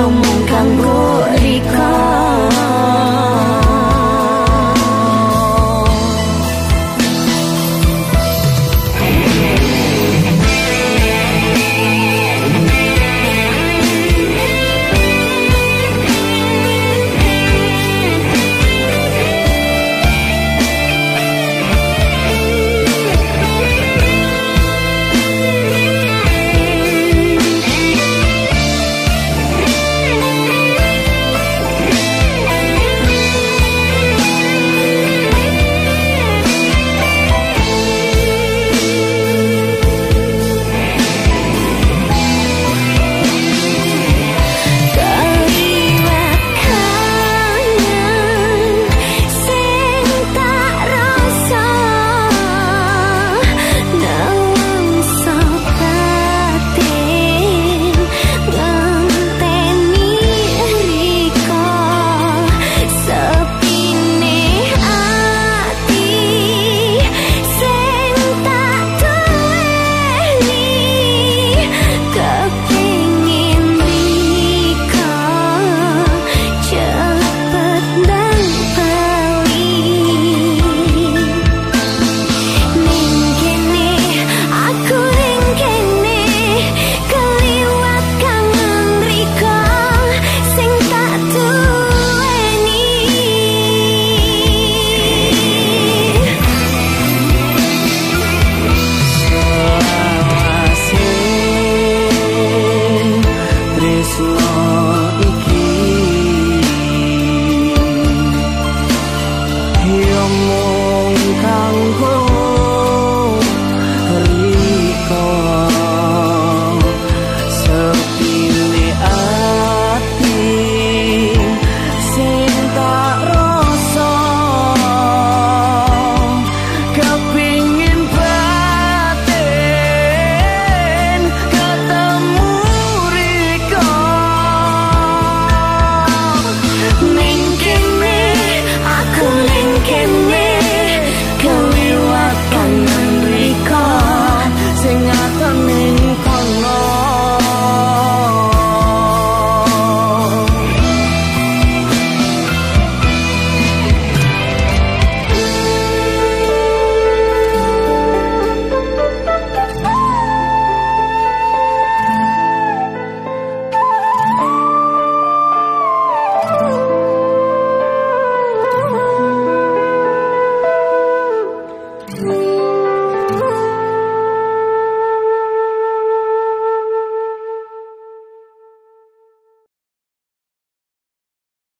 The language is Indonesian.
yang menggangguriku